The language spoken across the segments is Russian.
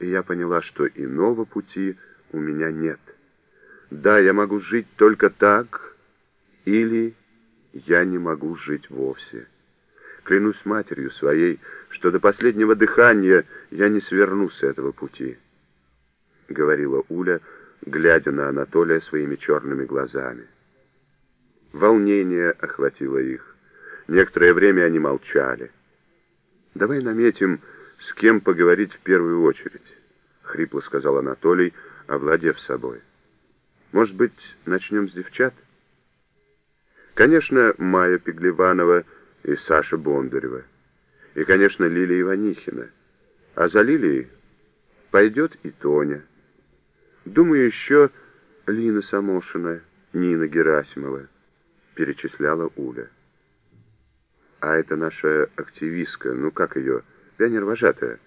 и я поняла, что иного пути у меня нет. Да, я могу жить только так, или я не могу жить вовсе. Клянусь матерью своей, что до последнего дыхания я не сверну с этого пути, — говорила Уля, глядя на Анатолия своими черными глазами. Волнение охватило их. Некоторое время они молчали. «Давай наметим, с кем поговорить в первую очередь», — хрипло сказал Анатолий, овладев собой. «Может быть, начнем с девчат?» Конечно, Майя Пеглеванова и Саша Бондарева. И, конечно, Лилия Иванихина. А за Лилией пойдет и Тоня. Думаю, еще Лина Самошина, Нина Герасимова, перечисляла Уля. А это наша активистка, ну как ее, пионер-вожатая,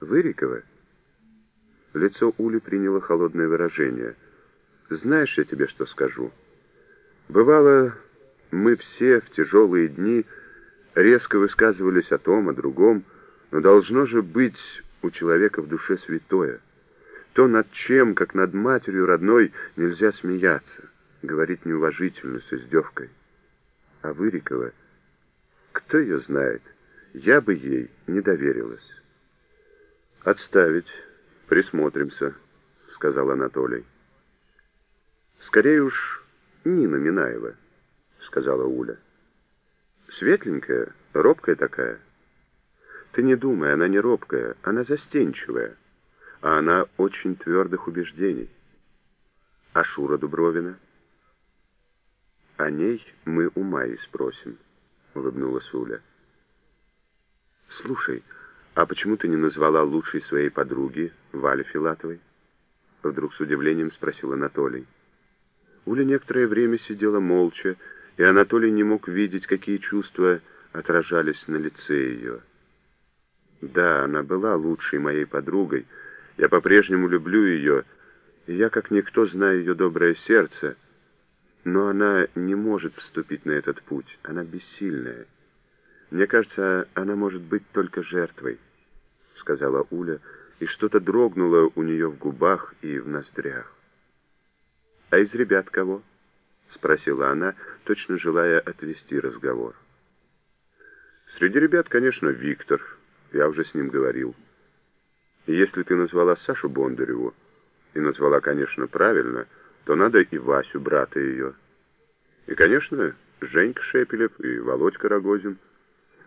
Вырикова? Лицо Ули приняло холодное выражение. Знаешь, я тебе что скажу? Бывало, мы все в тяжелые дни резко высказывались о том, о другом, но должно же быть у человека в душе святое. То, над чем, как над матерью родной, нельзя смеяться, говорить неуважительно, с издевкой. А Вырикова, кто ее знает, я бы ей не доверилась. «Отставить, присмотримся», — сказал Анатолий. «Скорее уж Нина Минаева», — сказала Уля. «Светленькая, робкая такая». «Ты не думай, она не робкая, она застенчивая» а она очень твердых убеждений. А Шура Дубровина? О ней мы у Майи спросим, улыбнулась Уля. Слушай, а почему ты не назвала лучшей своей подруги Вали Филатовой? Вдруг с удивлением спросил Анатолий. Уля некоторое время сидела молча, и Анатолий не мог видеть, какие чувства отражались на лице ее. Да, она была лучшей моей подругой, я по-прежнему люблю ее, и я как никто знаю ее доброе сердце, но она не может вступить на этот путь, она бессильная. Мне кажется, она может быть только жертвой, — сказала Уля, и что-то дрогнуло у нее в губах и в ноздрях. «А из ребят кого?» — спросила она, точно желая отвести разговор. «Среди ребят, конечно, Виктор. Я уже с ним говорил». Если ты назвала Сашу Бондареву, и назвала, конечно, правильно, то надо и Васю, брата ее. И, конечно, Женька Шепелев и Володька Рогозин.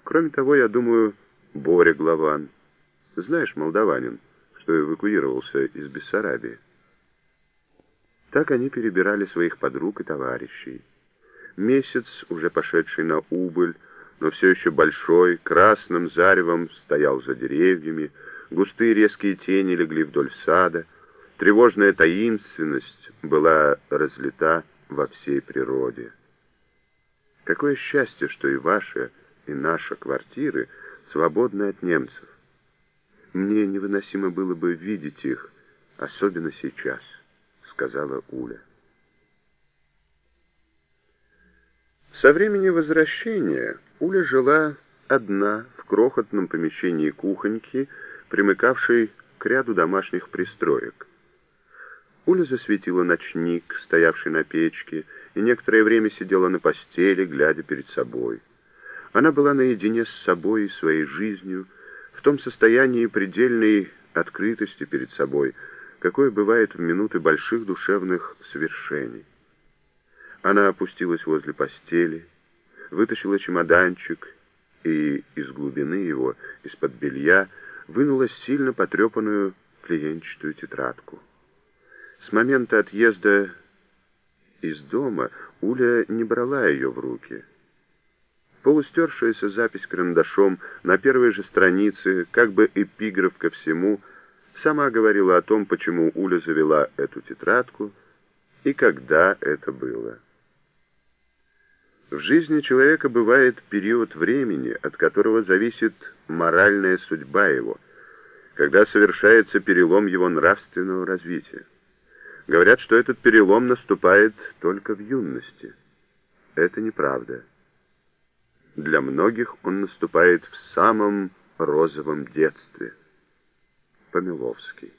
Кроме того, я думаю, Боря Главан. Знаешь, молдаванин, что эвакуировался из Бессарабии. Так они перебирали своих подруг и товарищей. Месяц, уже пошедший на убыль, но все еще большой, красным заревом стоял за деревьями, Густые резкие тени легли вдоль сада. Тревожная таинственность была разлита во всей природе. Какое счастье, что и ваши, и наши квартиры свободны от немцев. Мне невыносимо было бы видеть их, особенно сейчас, сказала Уля. Со времени возвращения Уля жила одна в крохотном помещении кухоньки, примыкавшей к ряду домашних пристроек. Уля засветила ночник, стоявший на печке, и некоторое время сидела на постели, глядя перед собой. Она была наедине с собой и своей жизнью, в том состоянии предельной открытости перед собой, какое бывает в минуты больших душевных свершений. Она опустилась возле постели, вытащила чемоданчик и из глубины его, из-под белья, вынула сильно потрепанную клиентчатую тетрадку. С момента отъезда из дома Уля не брала ее в руки. Полустершаяся запись карандашом на первой же странице, как бы эпиграф ко всему, сама говорила о том, почему Уля завела эту тетрадку и когда это было. В жизни человека бывает период времени, от которого зависит моральная судьба его, когда совершается перелом его нравственного развития. Говорят, что этот перелом наступает только в юности. Это неправда. Для многих он наступает в самом розовом детстве. Помиловский.